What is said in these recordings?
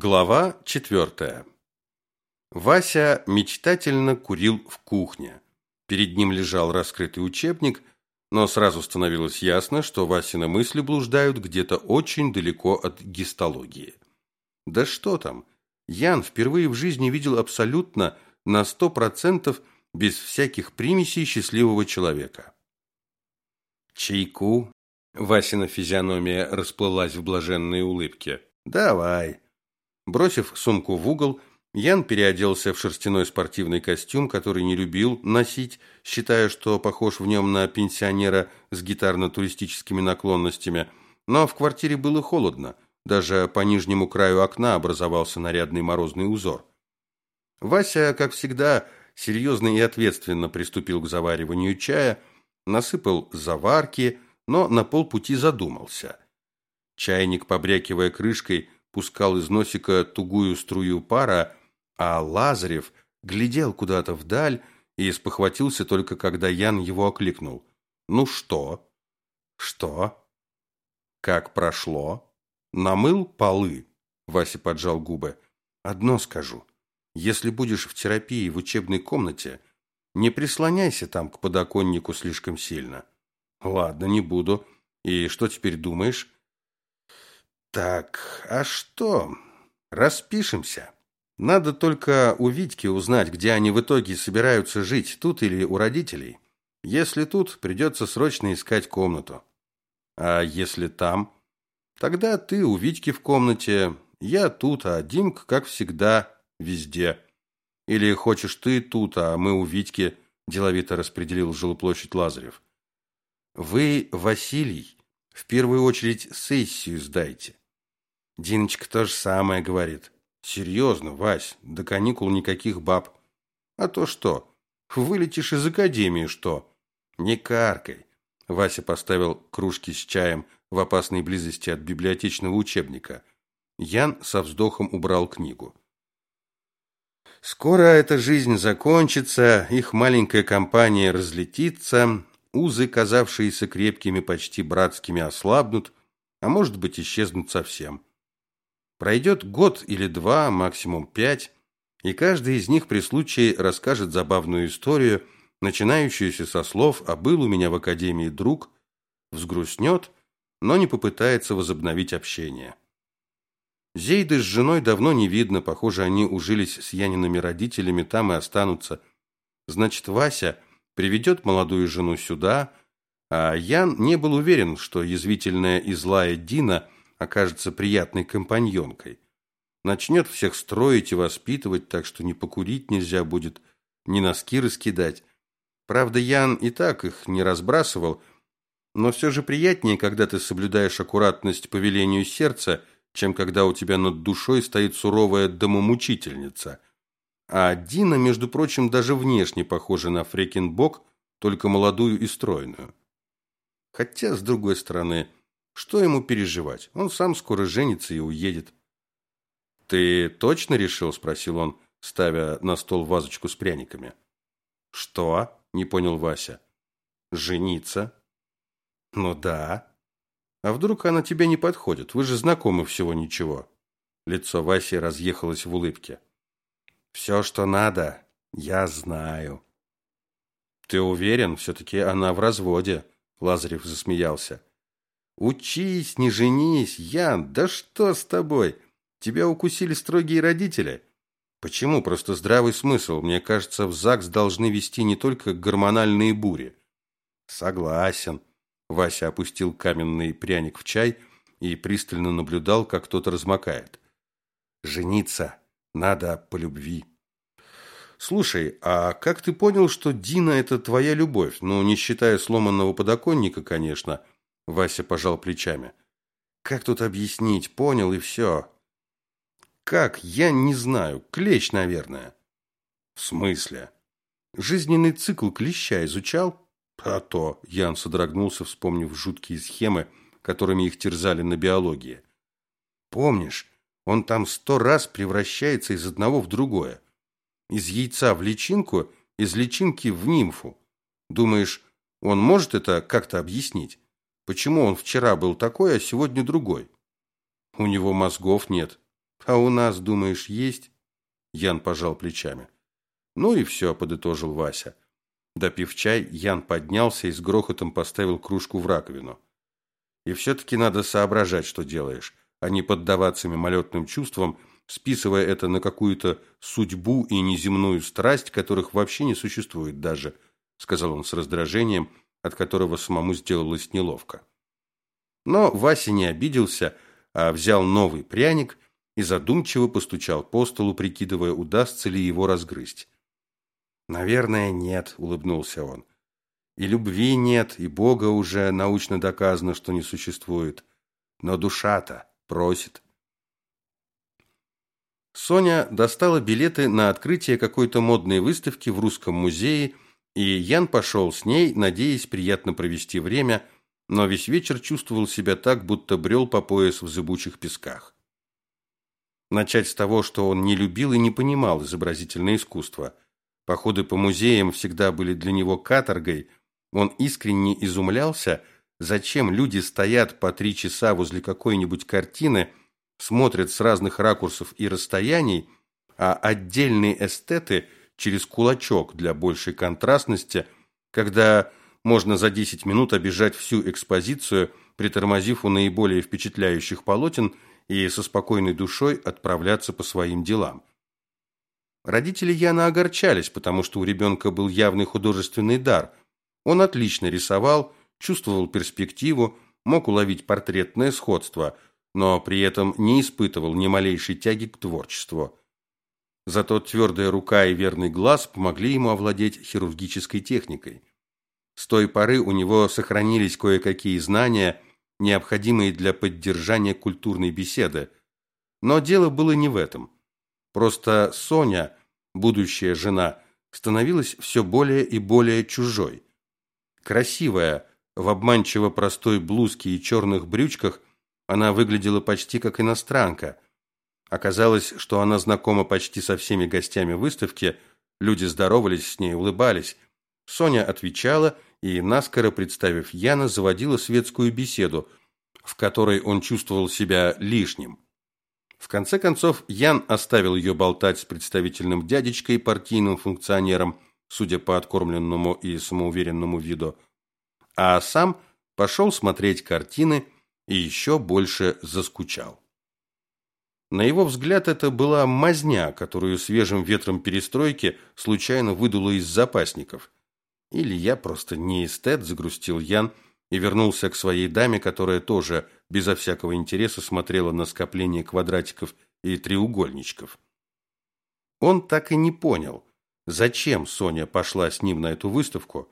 Глава четвертая. Вася мечтательно курил в кухне. Перед ним лежал раскрытый учебник, но сразу становилось ясно, что Васины мысли блуждают где-то очень далеко от гистологии. Да что там, Ян впервые в жизни видел абсолютно на сто процентов без всяких примесей счастливого человека. «Чайку?» Васина физиономия расплылась в блаженной улыбке. «Давай». Бросив сумку в угол, Ян переоделся в шерстяной спортивный костюм, который не любил носить, считая, что похож в нем на пенсионера с гитарно-туристическими наклонностями. Но в квартире было холодно, даже по нижнему краю окна образовался нарядный морозный узор. Вася, как всегда, серьезно и ответственно приступил к завариванию чая, насыпал заварки, но на полпути задумался. Чайник, побрякивая крышкой, пускал из носика тугую струю пара, а Лазарев глядел куда-то вдаль и спохватился только когда Ян его окликнул. «Ну что?» «Что?» «Как прошло?» «Намыл полы?» Вася поджал губы. «Одно скажу. Если будешь в терапии в учебной комнате, не прислоняйся там к подоконнику слишком сильно». «Ладно, не буду. И что теперь думаешь?» Так, а что? Распишемся. Надо только у Витьки узнать, где они в итоге собираются жить, тут или у родителей. Если тут, придется срочно искать комнату. А если там? Тогда ты у Витьки в комнате, я тут, а Димка, как всегда, везде. Или хочешь ты тут, а мы у Витьки, деловито распределил жилплощадь Лазарев. Вы, Василий, в первую очередь сессию сдайте. Диночка то же самое говорит. Серьезно, Вась, до каникул никаких баб. А то что? Вылетишь из академии, что? Не каркай. Вася поставил кружки с чаем в опасной близости от библиотечного учебника. Ян со вздохом убрал книгу. Скоро эта жизнь закончится, их маленькая компания разлетится, узы, казавшиеся крепкими, почти братскими, ослабнут, а может быть, исчезнут совсем. Пройдет год или два, максимум пять, и каждый из них при случае расскажет забавную историю, начинающуюся со слов «А был у меня в академии друг», взгрустнет, но не попытается возобновить общение. Зейды с женой давно не видно, похоже, они ужились с Яниными родителями, там и останутся. Значит, Вася приведет молодую жену сюда, а Ян не был уверен, что язвительная и злая Дина – окажется приятной компаньонкой. Начнет всех строить и воспитывать, так что не покурить нельзя будет, ни носки раскидать. Правда, Ян и так их не разбрасывал, но все же приятнее, когда ты соблюдаешь аккуратность по велению сердца, чем когда у тебя над душой стоит суровая домомучительница. А Дина, между прочим, даже внешне похожа на Фрекенбок, только молодую и стройную. Хотя, с другой стороны, что ему переживать? Он сам скоро женится и уедет. «Ты точно решил?» – спросил он, ставя на стол вазочку с пряниками. «Что?» – не понял Вася. «Жениться?» «Ну да. А вдруг она тебе не подходит? Вы же знакомы всего ничего». Лицо Васи разъехалось в улыбке. «Все, что надо, я знаю». «Ты уверен? Все-таки она в разводе?» Лазарев засмеялся. Учись, не женись, Ян, да что с тобой? Тебя укусили строгие родители? Почему? Просто здравый смысл. Мне кажется, в ЗАГС должны вести не только гормональные бури. Согласен. Вася опустил каменный пряник в чай и пристально наблюдал, как кто-то размокает. Жениться надо по любви. Слушай, а как ты понял, что Дина это твоя любовь? Ну, не считая сломанного подоконника, конечно. Вася пожал плечами. Как тут объяснить? Понял и все. Как? Я не знаю. Клещ, наверное. В смысле? Жизненный цикл клеща изучал? А то, Ян содрогнулся, вспомнив жуткие схемы, которыми их терзали на биологии. Помнишь, он там сто раз превращается из одного в другое. Из яйца в личинку, из личинки в нимфу. Думаешь, он может это как-то объяснить? Почему он вчера был такой, а сегодня другой? У него мозгов нет. А у нас, думаешь, есть? Ян пожал плечами. Ну и все, подытожил Вася. Допив чай, Ян поднялся и с грохотом поставил кружку в раковину. И все-таки надо соображать, что делаешь, а не поддаваться мимолетным чувствам, списывая это на какую-то судьбу и неземную страсть, которых вообще не существует даже, сказал он с раздражением, от которого самому сделалось неловко. Но Вася не обиделся, а взял новый пряник и задумчиво постучал по столу, прикидывая, удастся ли его разгрызть. «Наверное, нет», — улыбнулся он. «И любви нет, и Бога уже научно доказано, что не существует. Но душа-то просит». Соня достала билеты на открытие какой-то модной выставки в Русском музее, и Ян пошел с ней, надеясь приятно провести время, но весь вечер чувствовал себя так, будто брел по пояс в зыбучих песках. Начать с того, что он не любил и не понимал изобразительное искусство. Походы по музеям всегда были для него каторгой. Он искренне изумлялся, зачем люди стоят по три часа возле какой-нибудь картины, смотрят с разных ракурсов и расстояний, а отдельные эстеты через кулачок для большей контрастности, когда можно за 10 минут обижать всю экспозицию, притормозив у наиболее впечатляющих полотен – и со спокойной душой отправляться по своим делам. Родители Яна огорчались, потому что у ребенка был явный художественный дар. Он отлично рисовал, чувствовал перспективу, мог уловить портретное сходство, но при этом не испытывал ни малейшей тяги к творчеству. Зато твердая рука и верный глаз помогли ему овладеть хирургической техникой. С той поры у него сохранились кое-какие знания – необходимые для поддержания культурной беседы. Но дело было не в этом. Просто Соня, будущая жена, становилась все более и более чужой. Красивая, в обманчиво простой блузке и черных брючках, она выглядела почти как иностранка. Оказалось, что она знакома почти со всеми гостями выставки, люди здоровались с ней, улыбались. Соня отвечала – и, наскоро представив Яна, заводила светскую беседу, в которой он чувствовал себя лишним. В конце концов, Ян оставил ее болтать с представительным дядечкой партийным функционером, судя по откормленному и самоуверенному виду, а сам пошел смотреть картины и еще больше заскучал. На его взгляд, это была мазня, которую свежим ветром перестройки случайно выдуло из запасников – или я просто не эстет, загрустил Ян и вернулся к своей даме, которая тоже безо всякого интереса смотрела на скопление квадратиков и треугольничков. Он так и не понял, зачем Соня пошла с ним на эту выставку.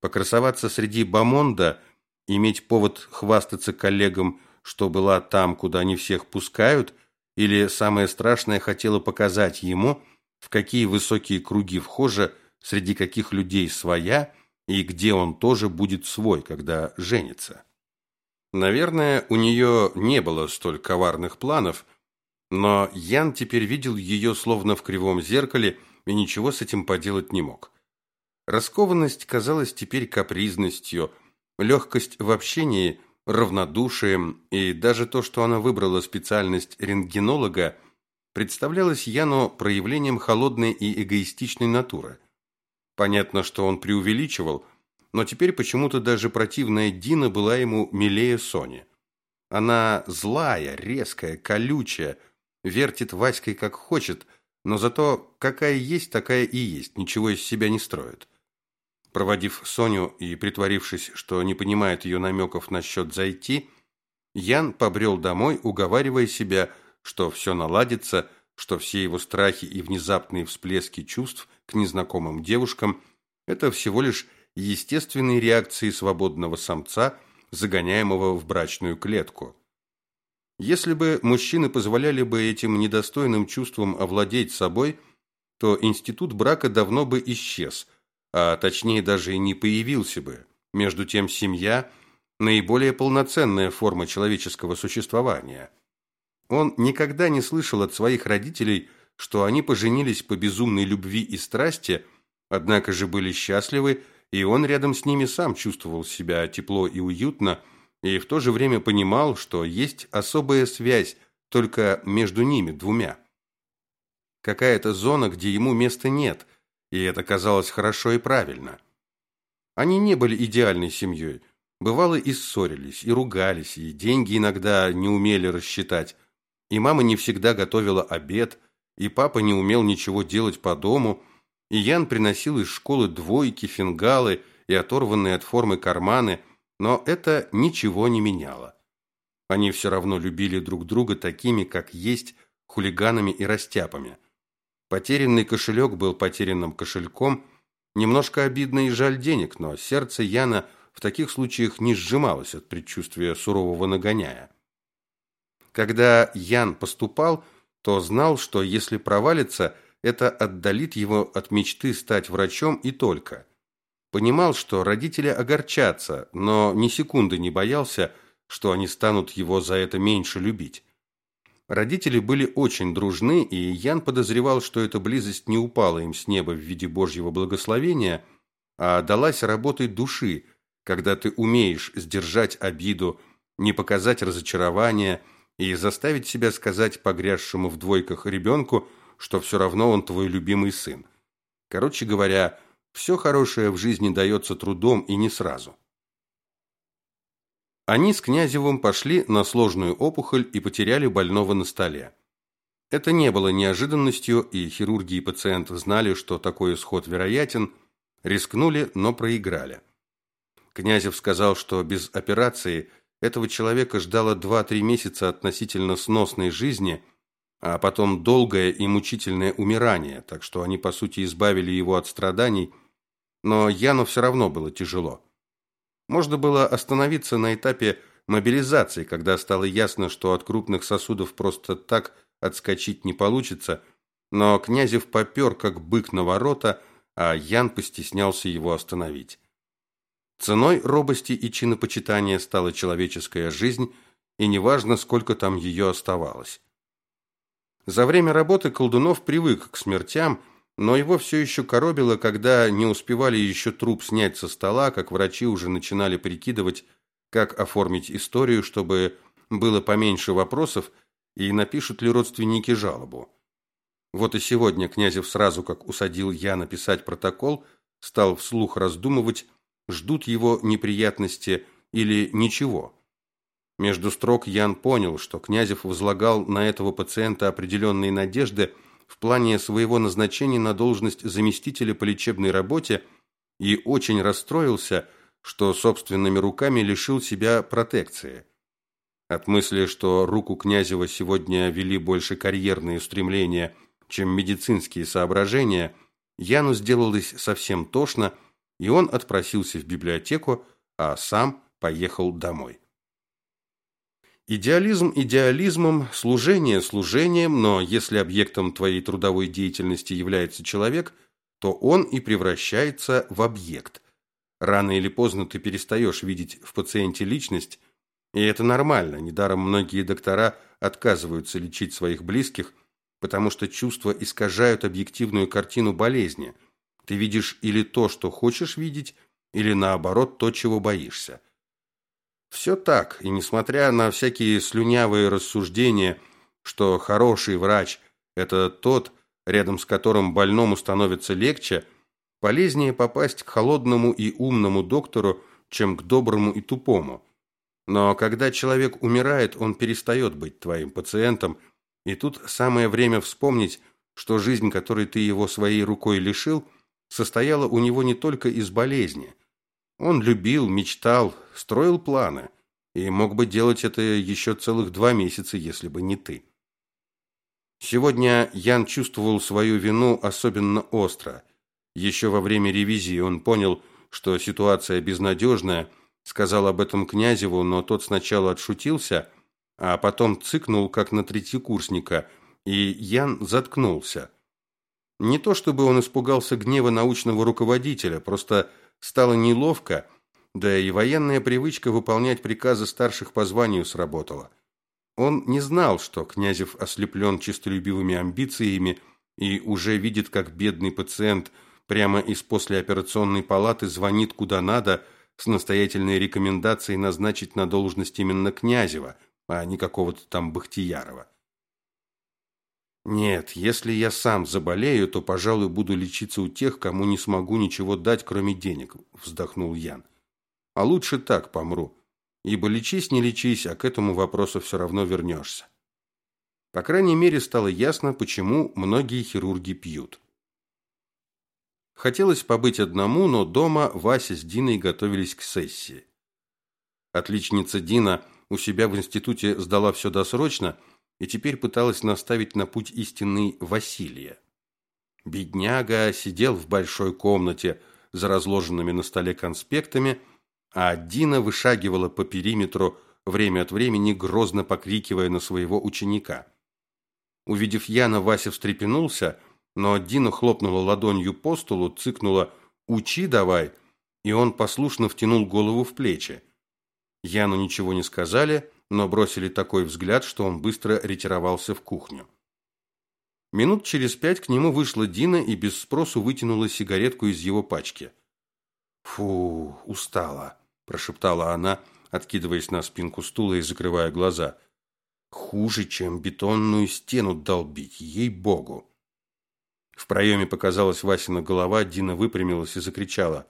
Покрасоваться среди бомонда, иметь повод хвастаться коллегам, что была там, куда они всех пускают, или, самое страшное, хотела показать ему, в какие высокие круги вхожа среди каких людей своя и где он тоже будет свой, когда женится. Наверное, у нее не было столь коварных планов, но Ян теперь видел ее словно в кривом зеркале и ничего с этим поделать не мог. Раскованность казалась теперь капризностью, легкость в общении – равнодушием, и даже то, что она выбрала специальность рентгенолога, представлялось Яну проявлением холодной и эгоистичной натуры – Понятно, что он преувеличивал, но теперь почему-то даже противная Дина была ему милее Сони. Она злая, резкая, колючая, вертит Васькой как хочет, но зато какая есть, такая и есть, ничего из себя не строит. Проводив Соню и притворившись, что не понимает ее намеков насчет зайти, Ян побрел домой, уговаривая себя, что все наладится, что все его страхи и внезапные всплески чувств к незнакомым девушкам – это всего лишь естественные реакции свободного самца, загоняемого в брачную клетку. Если бы мужчины позволяли бы этим недостойным чувствам овладеть собой, то институт брака давно бы исчез, а точнее даже и не появился бы. Между тем семья – наиболее полноценная форма человеческого существования. Он никогда не слышал от своих родителей – что они поженились по безумной любви и страсти, однако же были счастливы, и он рядом с ними сам чувствовал себя тепло и уютно, и в то же время понимал, что есть особая связь только между ними двумя. Какая-то зона, где ему места нет, и это казалось хорошо и правильно. Они не были идеальной семьей. Бывало и ссорились, и ругались, и деньги иногда не умели рассчитать. И мама не всегда готовила обед, и папа не умел ничего делать по дому, и Ян приносил из школы двойки, фингалы и оторванные от формы карманы, но это ничего не меняло. Они все равно любили друг друга такими, как есть, хулиганами и растяпами. Потерянный кошелек был потерянным кошельком, немножко обидно и жаль денег, но сердце Яна в таких случаях не сжималось от предчувствия сурового нагоняя. Когда Ян поступал, то знал, что если провалится, это отдалит его от мечты стать врачом и только. Понимал, что родители огорчатся, но ни секунды не боялся, что они станут его за это меньше любить. Родители были очень дружны, и Ян подозревал, что эта близость не упала им с неба в виде Божьего благословения, а далась работой души, когда ты умеешь сдержать обиду, не показать разочарования и заставить себя сказать погрязшему в двойках ребенку, что все равно он твой любимый сын. Короче говоря, все хорошее в жизни дается трудом и не сразу. Они с Князевым пошли на сложную опухоль и потеряли больного на столе. Это не было неожиданностью, и хирурги и пациент знали, что такой исход вероятен, рискнули, но проиграли. Князев сказал, что без операции этого человека ждало 2-3 месяца относительно сносной жизни, а потом долгое и мучительное умирание, так что они, по сути, избавили его от страданий, но Яну все равно было тяжело. Можно было остановиться на этапе мобилизации, когда стало ясно, что от крупных сосудов просто так отскочить не получится, но Князев попер, как бык на ворота, а Ян постеснялся его остановить. Ценой робости и чинопочитания стала человеческая жизнь, и неважно, сколько там ее оставалось. За время работы Колдунов привык к смертям, но его все еще коробило, когда не успевали еще труп снять со стола, как врачи уже начинали прикидывать, как оформить историю, чтобы было поменьше вопросов, и напишут ли родственники жалобу. Вот и сегодня Князев сразу, как усадил я написать протокол, стал вслух раздумывать, ждут его неприятности или ничего. Между строк Ян понял, что Князев возлагал на этого пациента определенные надежды – в плане своего назначения на должность заместителя по лечебной работе и очень расстроился, что собственными руками лишил себя протекции. От мысли, что руку Князева сегодня вели больше карьерные устремления, чем медицинские соображения, Яну сделалось совсем тошно, и он отпросился в библиотеку, а сам поехал домой. Идеализм идеализмом, служение служением, но если объектом твоей трудовой деятельности является человек, то он и превращается в объект. Рано или поздно ты перестаешь видеть в пациенте личность, и это нормально. Недаром многие доктора отказываются лечить своих близких, потому что чувства искажают объективную картину болезни. Ты видишь или то, что хочешь видеть, или наоборот то, чего боишься. Все так, и несмотря на всякие слюнявые рассуждения, что хороший врач – это тот, рядом с которым больному становится легче, полезнее попасть к холодному и умному доктору, чем к доброму и тупому. Но когда человек умирает, он перестает быть твоим пациентом, и тут самое время вспомнить, что жизнь, которой ты его своей рукой лишил, состояла у него не только из болезни – он любил, мечтал, строил планы и мог бы делать это еще целых два месяца, если бы не ты. Сегодня Ян чувствовал свою вину особенно остро. Еще во время ревизии он понял, что ситуация безнадежная, сказал об этом Князеву, но тот сначала отшутился, а потом цыкнул, как на третьекурсника, и Ян заткнулся. Не то чтобы он испугался гнева научного руководителя, просто Стало неловко, да и военная привычка выполнять приказы старших по званию сработала. Он не знал, что Князев ослеплен честолюбивыми амбициями и уже видит, как бедный пациент прямо из послеоперационной палаты звонит куда надо с настоятельной рекомендацией назначить на должность именно Князева, а не какого-то там Бахтиярова. Нет, если я сам заболею, то, пожалуй, буду лечиться у тех, кому не смогу ничего дать, кроме денег, вздохнул Ян. А лучше так помру. Ибо лечись, не лечись, а к этому вопросу все равно вернешься. По крайней мере, стало ясно, почему многие хирурги пьют. Хотелось побыть одному, но дома Вася с Диной готовились к сессии. Отличница Дина у себя в институте сдала все досрочно – и теперь пыталась наставить на путь истинный Василия. Бедняга сидел в большой комнате за разложенными на столе конспектами, а Дина вышагивала по периметру, время от времени грозно покрикивая на своего ученика. Увидев Яна, Вася встрепенулся, но Дина хлопнула ладонью по столу, цыкнула «Учи давай!» и он послушно втянул голову в плечи. Яну ничего не сказали, но бросили такой взгляд, что он быстро ретировался в кухню. Минут через пять к нему вышла Дина и без спросу вытянула сигаретку из его пачки. «Фу, устала», – прошептала она, откидываясь на спинку стула и закрывая глаза. «Хуже, чем бетонную стену долбить, ей-богу». В проеме показалась Васина голова, Дина выпрямилась и закричала.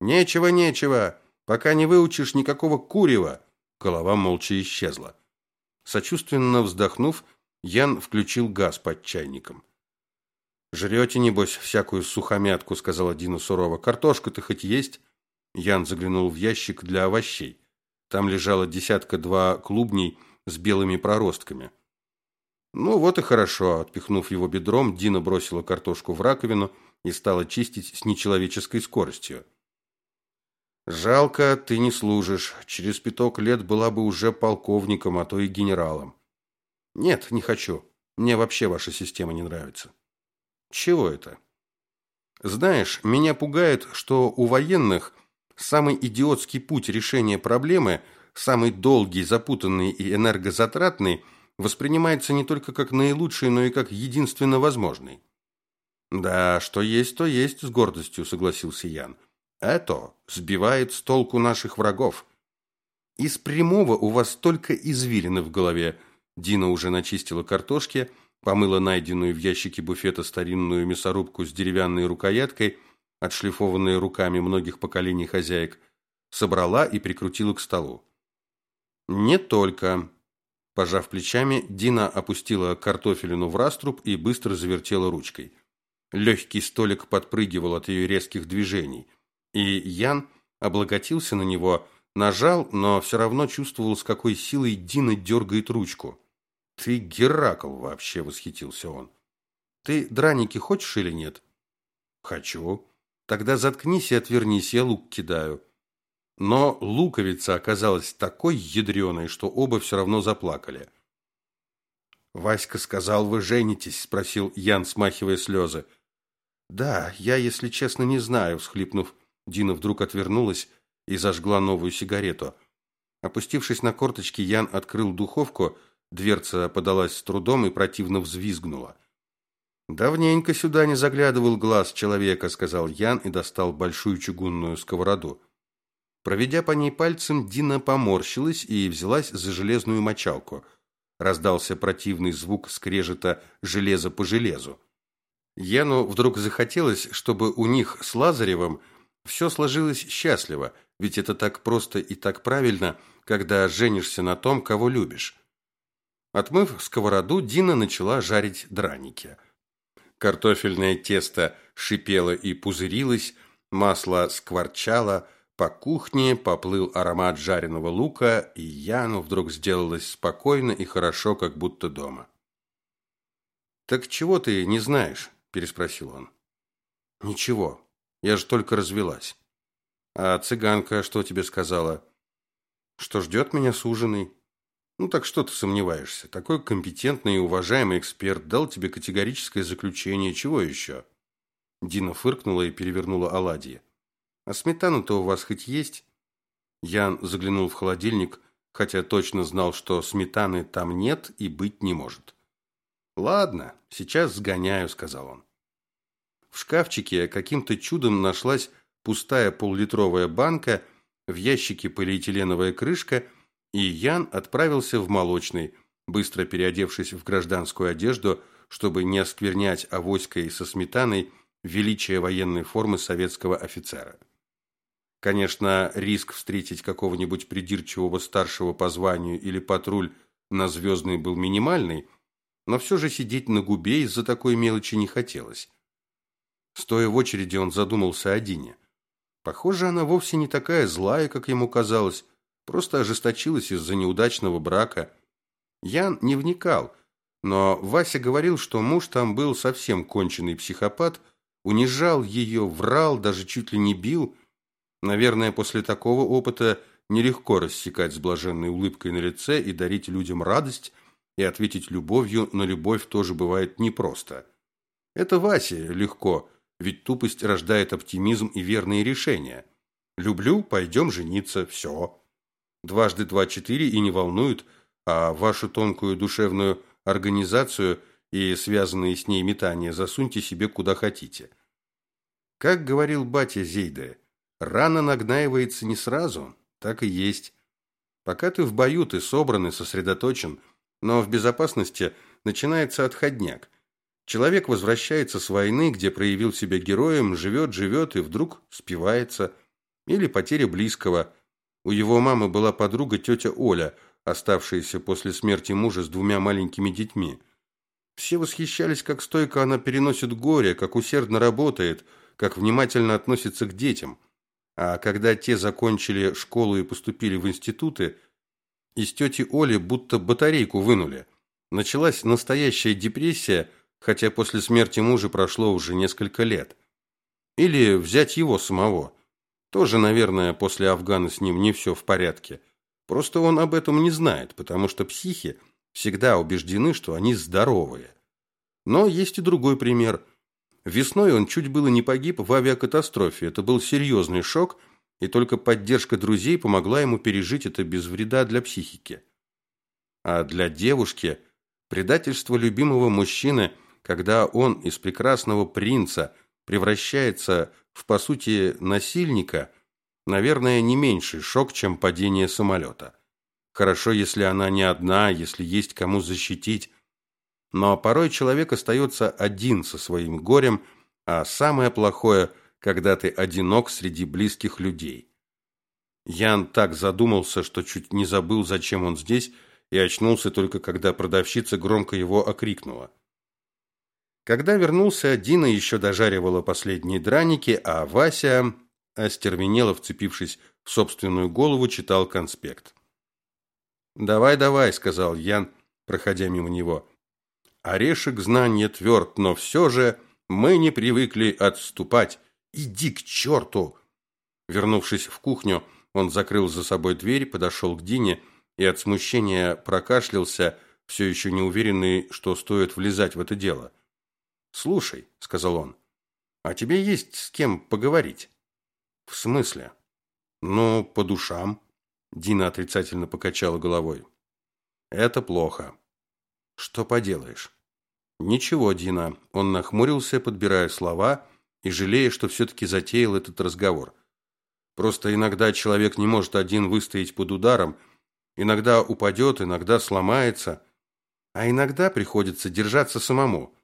«Нечего, нечего! Пока не выучишь никакого курева!» Голова молча исчезла. Сочувственно вздохнув, Ян включил газ под чайником. «Жрете, небось, всякую сухомятку», — сказала Дина сурово. «Картошка-то хоть есть?» Ян заглянул в ящик для овощей. Там лежало десятка-два клубней с белыми проростками. «Ну вот и хорошо», — отпихнув его бедром, Дина бросила картошку в раковину и стала чистить с нечеловеческой скоростью. Жалко, ты не служишь. Через пяток лет была бы уже полковником, а то и генералом. Нет, не хочу. Мне вообще ваша система не нравится. Чего это? Знаешь, меня пугает, что у военных самый идиотский путь решения проблемы, самый долгий, запутанный и энергозатратный, воспринимается не только как наилучший, но и как единственно возможный. Да, что есть, то есть, с гордостью согласился Ян. Это сбивает с толку наших врагов. Из прямого у вас только извилины в голове. Дина уже начистила картошки, помыла найденную в ящике буфета старинную мясорубку с деревянной рукояткой, отшлифованной руками многих поколений хозяек, собрала и прикрутила к столу. Не только. Пожав плечами, Дина опустила картофелину в раструб и быстро завертела ручкой. Легкий столик подпрыгивал от ее резких движений – и Ян облаготился на него, нажал, но все равно чувствовал, с какой силой Дина дергает ручку. «Ты Геракл вообще!» — восхитился он. «Ты драники хочешь или нет?» «Хочу. Тогда заткнись и отвернись, я лук кидаю». Но луковица оказалась такой ядреной, что оба все равно заплакали. «Васька сказал, вы женитесь?» – спросил Ян, смахивая слезы. «Да, я, если честно, не знаю», – всхлипнув, Дина вдруг отвернулась и зажгла новую сигарету. Опустившись на корточки, Ян открыл духовку, дверца подалась с трудом и противно взвизгнула. «Давненько сюда не заглядывал глаз человека», — сказал Ян и достал большую чугунную сковороду. Проведя по ней пальцем, Дина поморщилась и взялась за железную мочалку. Раздался противный звук скрежета железа по железу. Яну вдруг захотелось, чтобы у них с Лазаревым все сложилось счастливо, ведь это так просто и так правильно, когда женишься на том, кого любишь. Отмыв сковороду, Дина начала жарить драники. Картофельное тесто шипело и пузырилось, масло скворчало, по кухне поплыл аромат жареного лука, и Яну вдруг сделалось спокойно и хорошо, как будто дома. «Так чего ты не знаешь?» – переспросил он. «Ничего. Я же только развелась. А цыганка что тебе сказала? Что ждет меня суженый? Ну так что ты сомневаешься? Такой компетентный и уважаемый эксперт дал тебе категорическое заключение. Чего еще? Дина фыркнула и перевернула оладьи. А сметана-то у вас хоть есть? Ян заглянул в холодильник, хотя точно знал, что сметаны там нет и быть не может. Ладно, сейчас сгоняю, сказал он. В шкафчике каким-то чудом нашлась пустая поллитровая банка, в ящике полиэтиленовая крышка, и Ян отправился в молочный, быстро переодевшись в гражданскую одежду, чтобы не осквернять авоськой со сметаной величие военной формы советского офицера. Конечно, риск встретить какого-нибудь придирчивого старшего по званию или патруль на Звездной был минимальный, но все же сидеть на губе из-за такой мелочи не хотелось. Стоя в очереди, он задумался о Дине. Похоже, она вовсе не такая злая, как ему казалось, просто ожесточилась из-за неудачного брака. Ян не вникал, но Вася говорил, что муж там был совсем конченый психопат, унижал ее, врал, даже чуть ли не бил – Наверное, после такого опыта нелегко рассекать с блаженной улыбкой на лице и дарить людям радость, и ответить любовью на любовь тоже бывает непросто. Это Васе легко, ведь тупость рождает оптимизм и верные решения. Люблю, пойдем жениться, все. Дважды два четыре и не волнует, а вашу тонкую душевную организацию и связанные с ней метания засуньте себе куда хотите. Как говорил батя Зейде, Рана нагнаивается не сразу, так и есть. Пока ты в бою, ты собран и сосредоточен, но в безопасности начинается отходняк. Человек возвращается с войны, где проявил себя героем, живет, живет и вдруг спивается. Или потеря близкого. У его мамы была подруга тетя Оля, оставшаяся после смерти мужа с двумя маленькими детьми. Все восхищались, как стойко она переносит горе, как усердно работает, как внимательно относится к детям – а когда те закончили школу и поступили в институты, из тети Оли будто батарейку вынули. Началась настоящая депрессия, хотя после смерти мужа прошло уже несколько лет. Или взять его самого. Тоже, наверное, после Афгана с ним не все в порядке. Просто он об этом не знает, потому что психи всегда убеждены, что они здоровые. Но есть и другой пример – Весной он чуть было не погиб в авиакатастрофе. Это был серьезный шок, и только поддержка друзей помогла ему пережить это без вреда для психики. А для девушки предательство любимого мужчины, когда он из прекрасного принца превращается в, по сути, насильника, наверное, не меньший шок, чем падение самолета. Хорошо, если она не одна, если есть кому защитить, но порой человек остается один со своим горем, а самое плохое, когда ты одинок среди близких людей. Ян так задумался, что чуть не забыл, зачем он здесь, и очнулся только когда продавщица громко его окрикнула. Когда вернулся, Дина еще дожаривала последние драники, а Вася, остервенело вцепившись в собственную голову, читал конспект. «Давай, давай», — сказал Ян, проходя мимо него. Орешек знания тверд, но все же мы не привыкли отступать. Иди к черту!» Вернувшись в кухню, он закрыл за собой дверь, подошел к Дине и от смущения прокашлялся, все еще не уверенный, что стоит влезать в это дело. «Слушай», — сказал он, — «а тебе есть с кем поговорить?» «В смысле?» «Ну, по душам», — Дина отрицательно покачала головой. «Это плохо. Что поделаешь? Ничего, Дина. Он нахмурился, подбирая слова и жалея, что все-таки затеял этот разговор. Просто иногда человек не может один выстоять под ударом, иногда упадет, иногда сломается, а иногда приходится держаться самому.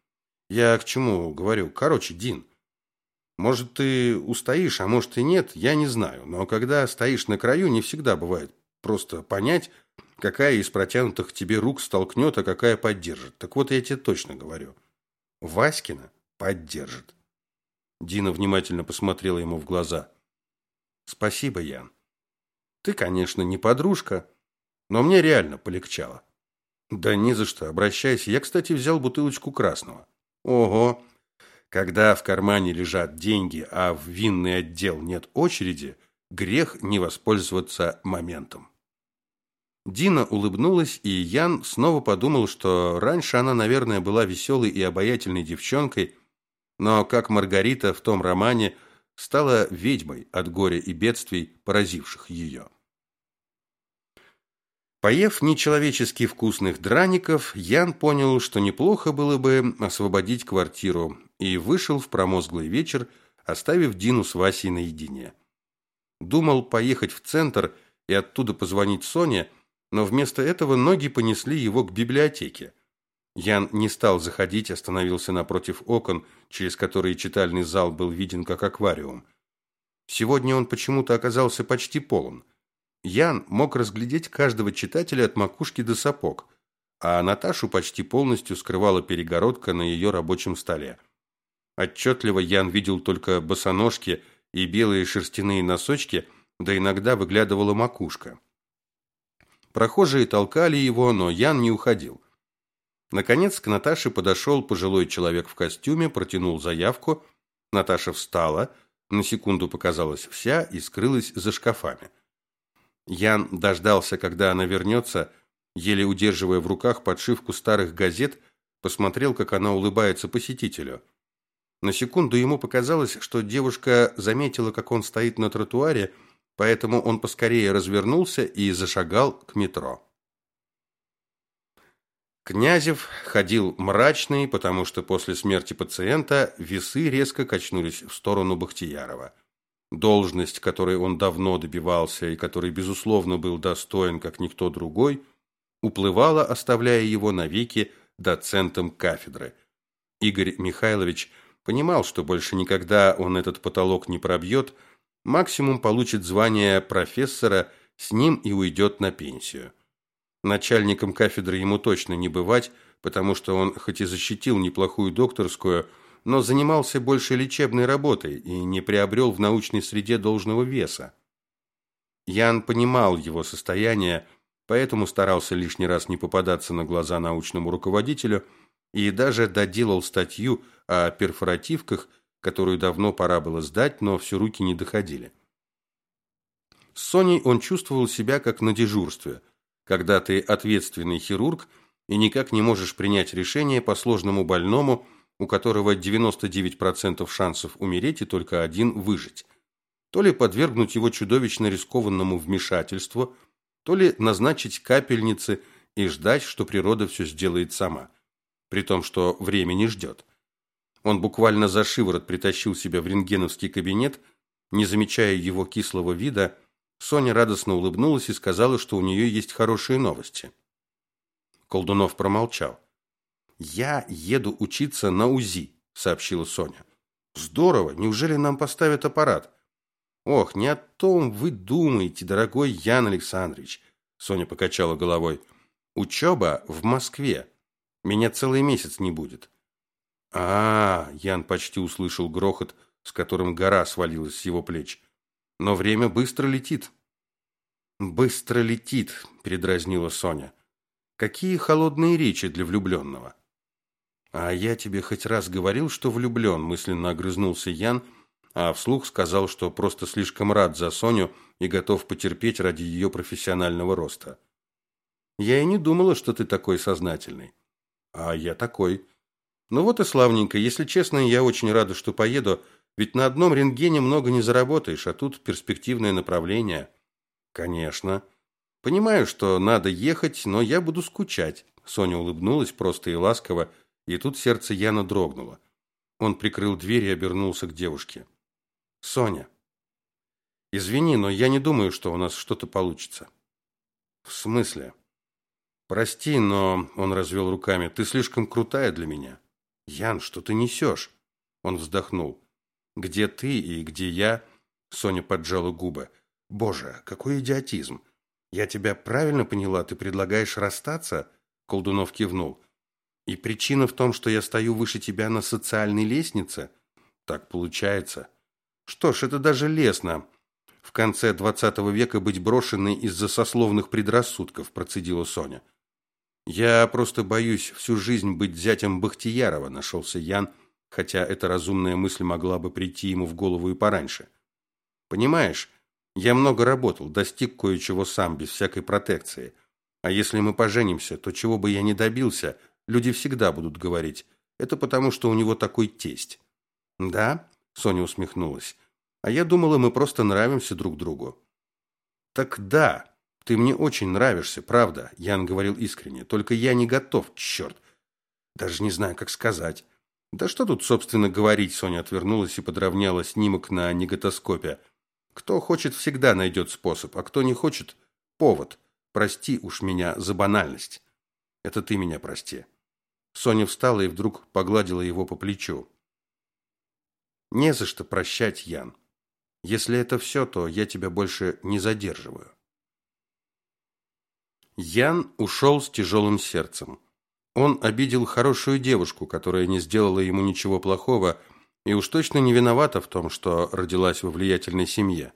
Я к чему говорю? Короче, Дин, может, ты устоишь, а может и нет, я не знаю. Но когда стоишь на краю, не всегда бывает просто понять, какая из протянутых тебе рук столкнет, а какая поддержит. Так вот, я тебе точно говорю. Васькина поддержит. Дина внимательно посмотрела ему в глаза. Спасибо, Ян. Ты, конечно, не подружка, но мне реально полегчало. Да ни за что, обращайся. Я, кстати, взял бутылочку красного. Ого! Когда в кармане лежат деньги, а в винный отдел нет очереди, грех не воспользоваться моментом. Дина улыбнулась, и Ян снова подумал, что раньше она, наверное, была веселой и обаятельной девчонкой, но, как Маргарита в том романе, стала ведьмой от горя и бедствий, поразивших ее. Поев нечеловечески вкусных драников, Ян понял, что неплохо было бы освободить квартиру, и вышел в промозглый вечер, оставив Дину с Васей наедине. Думал поехать в центр и оттуда позвонить Соне, но вместо этого ноги понесли его к библиотеке. Ян не стал заходить, остановился напротив окон, через которые читальный зал был виден как аквариум. Сегодня он почему-то оказался почти полон. Ян мог разглядеть каждого читателя от макушки до сапог, а Наташу почти полностью скрывала перегородка на ее рабочем столе. Отчетливо Ян видел только босоножки и белые шерстяные носочки, да иногда выглядывала макушка. Прохожие толкали его, но Ян не уходил. Наконец к Наташе подошел пожилой человек в костюме, протянул заявку. Наташа встала, на секунду показалась вся и скрылась за шкафами. Ян дождался, когда она вернется, еле удерживая в руках подшивку старых газет, посмотрел, как она улыбается посетителю. На секунду ему показалось, что девушка заметила, как он стоит на тротуаре, поэтому он поскорее развернулся и зашагал к метро. Князев ходил мрачный, потому что после смерти пациента весы резко качнулись в сторону Бахтиярова. Должность, которой он давно добивался и которой, безусловно, был достоин, как никто другой, уплывала, оставляя его навеки доцентом кафедры. Игорь Михайлович понимал, что больше никогда он этот потолок не пробьет, максимум получит звание профессора, с ним и уйдет на пенсию. Начальником кафедры ему точно не бывать, потому что он хоть и защитил неплохую докторскую, но занимался больше лечебной работой и не приобрел в научной среде должного веса. Ян понимал его состояние, поэтому старался лишний раз не попадаться на глаза научному руководителю и даже доделал статью о перфоративках, которую давно пора было сдать, но все руки не доходили. С Соней он чувствовал себя как на дежурстве, когда ты ответственный хирург и никак не можешь принять решение по сложному больному, у которого 99% шансов умереть и только один выжить. То ли подвергнуть его чудовищно рискованному вмешательству, то ли назначить капельницы и ждать, что природа все сделает сама. При том, что время не ждет. Он буквально за шиворот притащил себя в рентгеновский кабинет, не замечая его кислого вида, Соня радостно улыбнулась и сказала, что у нее есть хорошие новости. Колдунов промолчал. «Я еду учиться на УЗИ», — сообщила Соня. «Здорово! Неужели нам поставят аппарат?» «Ох, не о том вы думаете, дорогой Ян Александрович», — Соня покачала головой. «Учеба в Москве. Меня целый месяц не будет». А, -а, -а Ян почти услышал грохот, с которым гора свалилась с его плеч. «Но время быстро летит». «Быстро летит», — передразнила Соня. «Какие холодные речи для влюбленного». «А я тебе хоть раз говорил, что влюблен», – мысленно огрызнулся Ян, а вслух сказал, что просто слишком рад за Соню и готов потерпеть ради ее профессионального роста. «Я и не думала, что ты такой сознательный». «А я такой». «Ну вот и славненько. Если честно, я очень рада, что поеду, ведь на одном рентгене много не заработаешь, а тут перспективное направление». «Конечно». «Понимаю, что надо ехать, но я буду скучать». Соня улыбнулась просто и ласково, и тут сердце Яна дрогнуло. Он прикрыл дверь и обернулся к девушке. «Соня, извини, но я не думаю, что у нас что-то получится». «В смысле?» «Прости, но...» — он развел руками. «Ты слишком крутая для меня». «Ян, что ты несешь?» Он вздохнул. «Где ты и где я?» Соня поджала губы. «Боже, какой идиотизм! Я тебя правильно поняла? Ты предлагаешь расстаться?» Колдунов кивнул. И причина в том, что я стою выше тебя на социальной лестнице? Так получается. Что ж, это даже лестно. В конце двадцатого века быть брошенной из-за сословных предрассудков, процедила Соня. Я просто боюсь всю жизнь быть зятем Бахтиярова, нашелся Ян, хотя эта разумная мысль могла бы прийти ему в голову и пораньше. Понимаешь, я много работал, достиг кое-чего сам, без всякой протекции. А если мы поженимся, то чего бы я не добился – Люди всегда будут говорить, это потому, что у него такой тесть. Да? Соня усмехнулась. А я думала, мы просто нравимся друг другу. Так да, ты мне очень нравишься, правда, Ян говорил искренне. Только я не готов, черт. Даже не знаю, как сказать. Да что тут, собственно, говорить, Соня отвернулась и подровняла снимок на неготоскопе. Кто хочет, всегда найдет способ, а кто не хочет – повод. Прости уж меня за банальность. Это ты меня прости. Соня встала и вдруг погладила его по плечу. Не за что прощать, Ян. Если это все, то я тебя больше не задерживаю. Ян ушел с тяжелым сердцем. Он обидел хорошую девушку, которая не сделала ему ничего плохого, и уж точно не виновата в том, что родилась во влиятельной семье.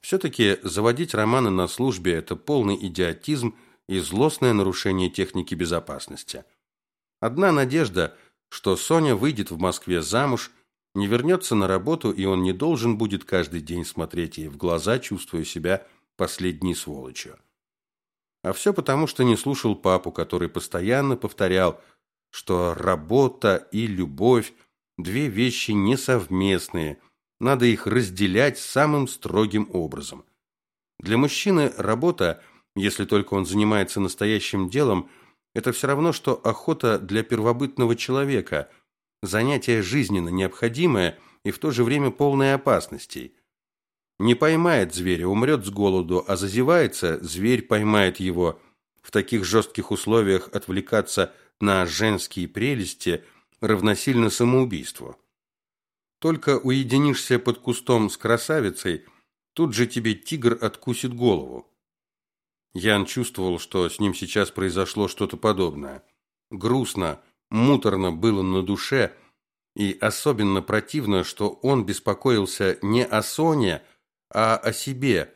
Все-таки заводить романы на службе – это полный идиотизм и злостное нарушение техники безопасности. Одна надежда, что Соня выйдет в Москве замуж, не вернется на работу, и он не должен будет каждый день смотреть ей в глаза, чувствуя себя последней сволочью. А все потому, что не слушал папу, который постоянно повторял, что работа и любовь – две вещи несовместные, надо их разделять самым строгим образом. Для мужчины работа, если только он занимается настоящим делом, это все равно, что охота для первобытного человека – занятие жизненно необходимое и в то же время полное опасностей. Не поймает зверя, умрет с голоду, а зазевается, зверь поймает его. В таких жестких условиях отвлекаться на женские прелести равносильно самоубийству. Только уединишься под кустом с красавицей, тут же тебе тигр откусит голову. Ян чувствовал, что с ним сейчас произошло что-то подобное. Грустно, муторно было на душе, и особенно противно, что он беспокоился не о Соне, а о себе,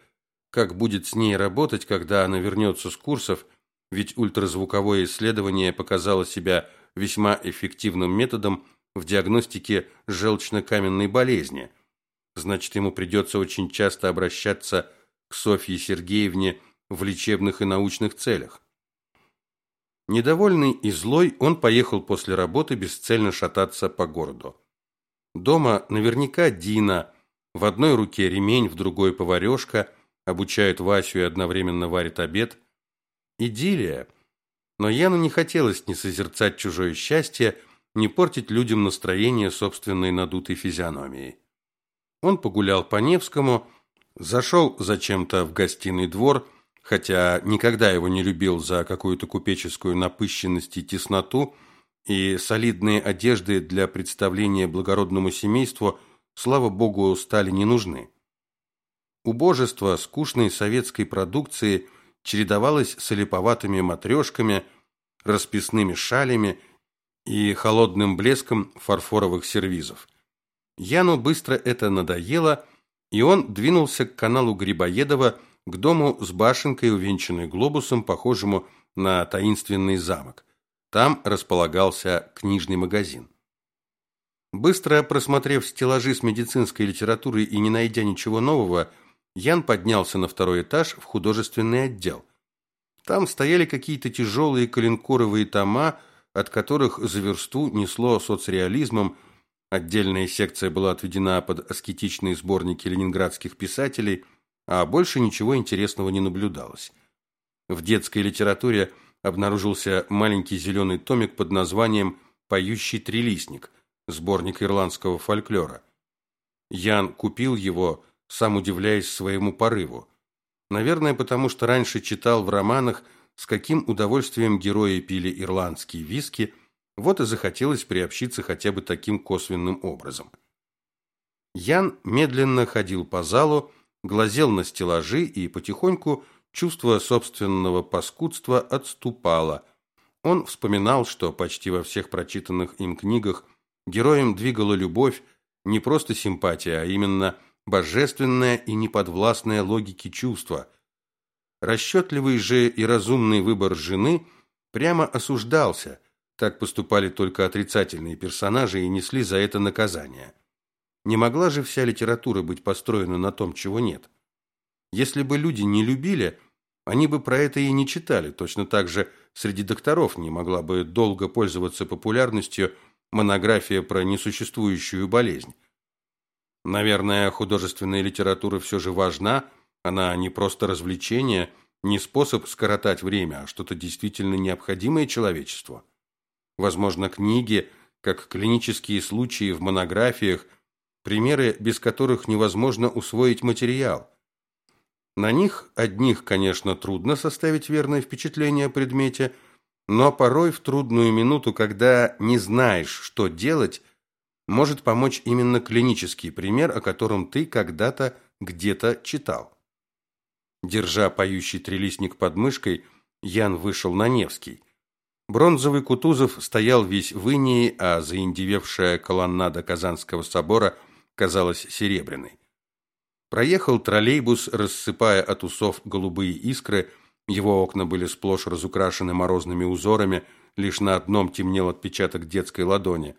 как будет с ней работать, когда она вернется с курсов, ведь ультразвуковое исследование показало себя весьма эффективным методом в диагностике желчно-каменной болезни. Значит, ему придется очень часто обращаться к Софье Сергеевне в лечебных и научных целях. Недовольный и злой, он поехал после работы бесцельно шататься по городу. Дома наверняка Дина, в одной руке ремень, в другой поварешка, обучают Васю и одновременно варит обед. Идиллия. Но Яну не хотелось ни созерцать чужое счастье, ни портить людям настроение собственной надутой физиономией. Он погулял по Невскому, зашел зачем-то в гостиный двор, хотя никогда его не любил за какую-то купеческую напыщенность и тесноту, и солидные одежды для представления благородному семейству, слава богу, стали не нужны. Убожество скучной советской продукции чередовалось с олиповатыми матрешками, расписными шалями и холодным блеском фарфоровых сервизов. Яну быстро это надоело, и он двинулся к каналу Грибоедова, к дому с башенкой, увенчанной глобусом, похожему на таинственный замок. Там располагался книжный магазин. Быстро просмотрев стеллажи с медицинской литературой и не найдя ничего нового, Ян поднялся на второй этаж в художественный отдел. Там стояли какие-то тяжелые коленкоровые тома, от которых за версту несло соцреализмом. Отдельная секция была отведена под аскетичные сборники ленинградских писателей – а больше ничего интересного не наблюдалось. В детской литературе обнаружился маленький зеленый томик под названием «Поющий трилистник», сборник ирландского фольклора. Ян купил его, сам удивляясь своему порыву. Наверное, потому что раньше читал в романах, с каким удовольствием герои пили ирландские виски, вот и захотелось приобщиться хотя бы таким косвенным образом. Ян медленно ходил по залу, глазел на стеллажи и потихоньку чувство собственного паскудства отступало. Он вспоминал, что почти во всех прочитанных им книгах героем двигала любовь, не просто симпатия, а именно божественное и неподвластное логике чувство. Расчетливый же и разумный выбор жены прямо осуждался. Так поступали только отрицательные персонажи и несли за это наказание. Не могла же вся литература быть построена на том, чего нет. Если бы люди не любили, они бы про это и не читали. Точно так же среди докторов не могла бы долго пользоваться популярностью монография про несуществующую болезнь. Наверное, художественная литература все же важна, она не просто развлечение, не способ скоротать время, а что-то действительно необходимое человечеству. Возможно, книги, как клинические случаи в монографиях, примеры, без которых невозможно усвоить материал. На них одних, конечно, трудно составить верное впечатление о предмете, Но порой в трудную минуту, когда не знаешь, что делать, может помочь именно клинический пример, о котором ты когда-то где-то читал. Держа поющий трелистник под мышкой, Ян вышел на Невский. Бронзовый Кутузов стоял весь в инии, а заиндевевшая колоннада Казанского собора казалась серебряной. Проехал троллейбус, рассыпая от усов голубые искры, его окна были сплошь разукрашены морозными узорами, лишь на одном темнел отпечаток детской ладони.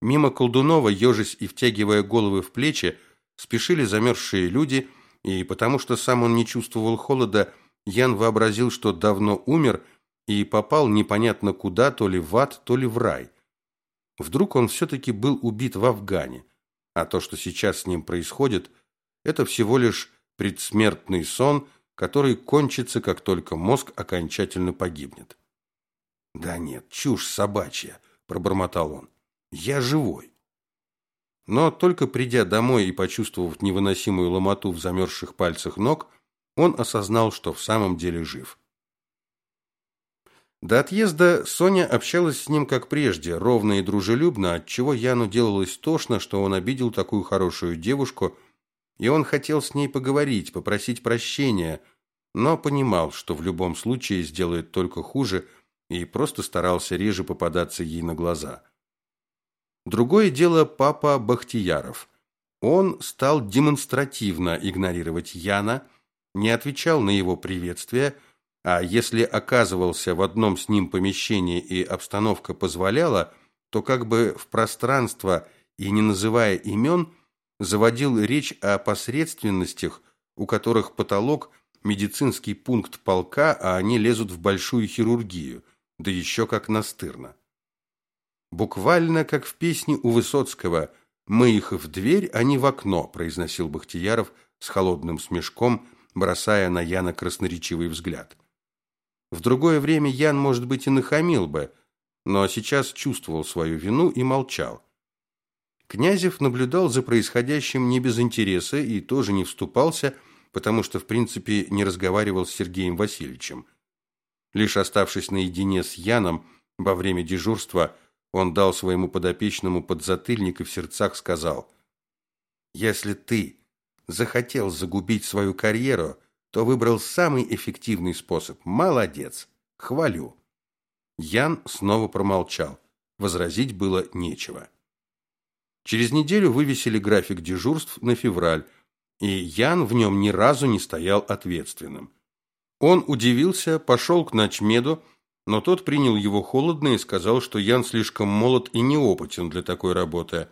Мимо Колдунова, ежась и втягивая головы в плечи, спешили замерзшие люди, и потому что сам он не чувствовал холода, Ян вообразил, что давно умер и попал непонятно куда, то ли в ад, то ли в рай. Вдруг он все-таки был убит в Афгане, а то, что сейчас с ним происходит, это всего лишь предсмертный сон, который кончится, как только мозг окончательно погибнет. «Да нет, чушь собачья», – пробормотал он. «Я живой». Но только придя домой и почувствовав невыносимую ломоту в замерзших пальцах ног, он осознал, что в самом деле жив. До отъезда Соня общалась с ним как прежде, ровно и дружелюбно, отчего Яну делалось тошно, что он обидел такую хорошую девушку, и он хотел с ней поговорить, попросить прощения, но понимал, что в любом случае сделает только хуже, и просто старался реже попадаться ей на глаза. Другое дело папа Бахтияров. Он стал демонстративно игнорировать Яна, не отвечал на его приветствия, а если оказывался в одном с ним помещении и обстановка позволяла, то как бы в пространство и не называя имен, заводил речь о посредственностях, у которых потолок – медицинский пункт полка, а они лезут в большую хирургию, да еще как настырно. Буквально как в песне у Высоцкого «Мы их в дверь, а не в окно», произносил Бахтияров с холодным смешком, бросая на Яна красноречивый взгляд. В другое время Ян, может быть, и нахамил бы, но сейчас чувствовал свою вину и молчал. Князев наблюдал за происходящим не без интереса и тоже не вступался, потому что, в принципе, не разговаривал с Сергеем Васильевичем. Лишь оставшись наедине с Яном во время дежурства, он дал своему подопечному подзатыльник и в сердцах сказал, «Если ты захотел загубить свою карьеру, то выбрал самый эффективный способ. Молодец. Хвалю». Ян снова промолчал. Возразить было нечего. Через неделю вывесили график дежурств на февраль, и Ян в нем ни разу не стоял ответственным. Он удивился, пошел к ночмеду, но тот принял его холодно и сказал, что Ян слишком молод и неопытен для такой работы.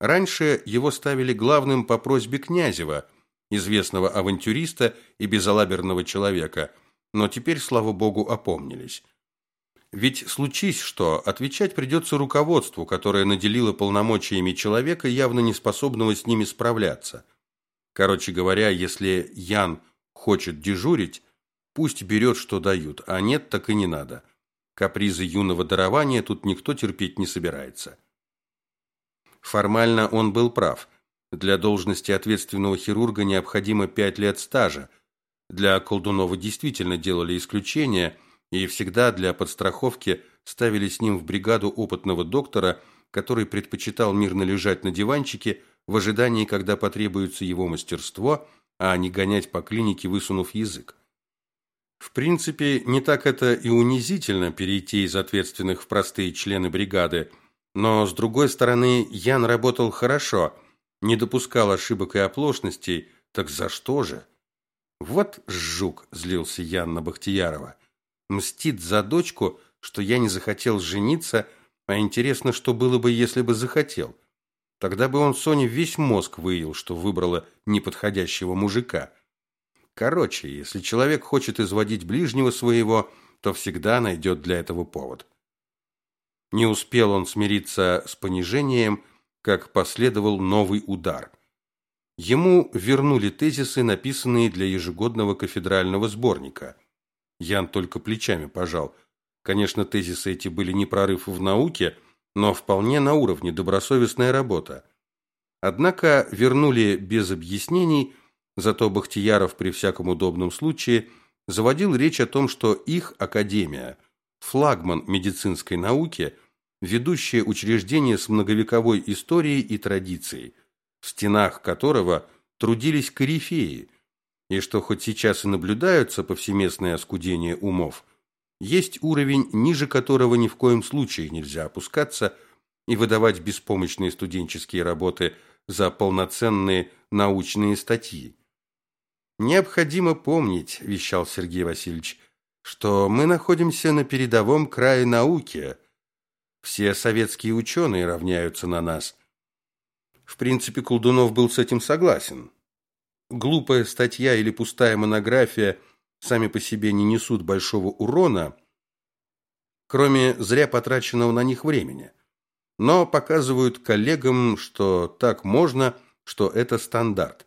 Раньше его ставили главным по просьбе Князева, известного авантюриста и безалаберного человека, но теперь, слава богу, опомнились. Ведь случись что, отвечать придется руководству, которое наделило полномочиями человека, явно не способного с ними справляться. Короче говоря, если Ян хочет дежурить, пусть берет, что дают, а нет, так и не надо. Капризы юного дарования тут никто терпеть не собирается. Формально он был прав. Для должности ответственного хирурга необходимо пять лет стажа. Для Колдунова действительно делали исключение – и всегда для подстраховки ставили с ним в бригаду опытного доктора, который предпочитал мирно лежать на диванчике в ожидании, когда потребуется его мастерство, а не гонять по клинике, высунув язык. В принципе, не так это и унизительно перейти из ответственных в простые члены бригады, но, с другой стороны, Ян работал хорошо, не допускал ошибок и оплошностей, так за что же? Вот жук, злился Ян на Бахтиярова. Мстит за дочку, что я не захотел жениться, а интересно, что было бы, если бы захотел. Тогда бы он Соне весь мозг выел, что выбрала неподходящего мужика. Короче, если человек хочет изводить ближнего своего, то всегда найдет для этого повод. Не успел он смириться с понижением, как последовал новый удар. Ему вернули тезисы, написанные для ежегодного кафедрального сборника – Ян только плечами пожал. Конечно, тезисы эти были не прорыв в науке, но вполне на уровне добросовестная работа. Однако вернули без объяснений, зато Бахтияров при всяком удобном случае заводил речь о том, что их академия флагман медицинской науки, ведущее учреждение с многовековой историей и традицией, в стенах которого трудились корифеи, и что хоть сейчас и наблюдаются повсеместное оскудение умов, есть уровень, ниже которого ни в коем случае нельзя опускаться и выдавать беспомощные студенческие работы за полноценные научные статьи. Необходимо помнить, вещал Сергей Васильевич, что мы находимся на передовом крае науки. Все советские ученые равняются на нас. В принципе, Колдунов был с этим согласен. Глупая статья или пустая монография сами по себе не несут большого урона, кроме зря потраченного на них времени. Но показывают коллегам, что так можно, что это стандарт.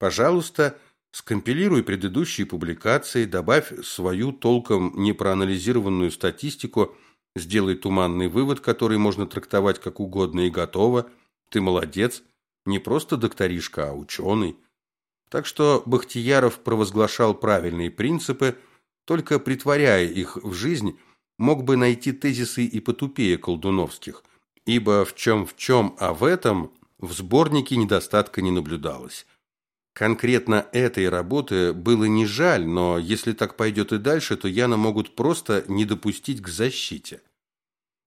Пожалуйста, скомпилируй предыдущие публикации, добавь свою толком не проанализированную статистику, сделай туманный вывод, который можно трактовать как угодно и готово. Ты молодец, не просто докторишка, а ученый. Так что Бахтияров провозглашал правильные принципы, только притворяя их в жизнь, мог бы найти тезисы и потупее колдуновских, ибо в чем в чем, а в этом в сборнике недостатка не наблюдалось. Конкретно этой работы было не жаль, но если так пойдет и дальше, то Яна могут просто не допустить к защите.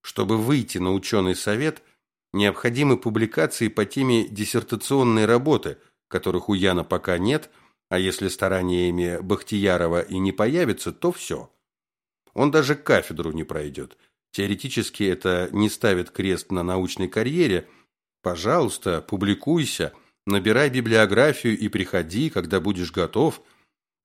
Чтобы выйти на ученый совет, необходимы публикации по теме диссертационной работы – которых у Яна пока нет, а если стараниями Бахтиярова и не появится, то все. Он даже кафедру не пройдет. Теоретически это не ставит крест на научной карьере. Пожалуйста, публикуйся, набирай библиографию и приходи, когда будешь готов.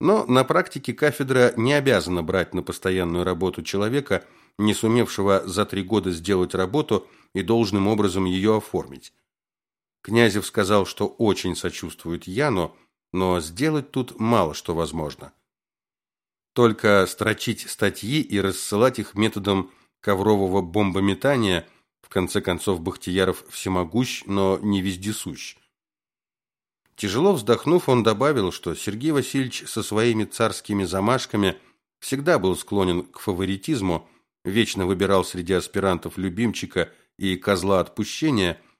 Но на практике кафедра не обязана брать на постоянную работу человека, не сумевшего за три года сделать работу и должным образом ее оформить. Князев сказал, что очень сочувствует Яну, но сделать тут мало что возможно. Только строчить статьи и рассылать их методом коврового бомбометания, в конце концов Бахтияров всемогущ, но не вездесущ. Тяжело вздохнув, он добавил, что Сергей Васильевич со своими царскими замашками всегда был склонен к фаворитизму, вечно выбирал среди аспирантов любимчика и козла отпущения –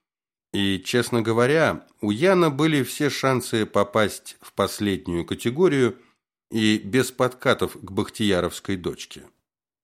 и, честно говоря, у Яна были все шансы попасть в последнюю категорию и без подкатов к бахтияровской дочке.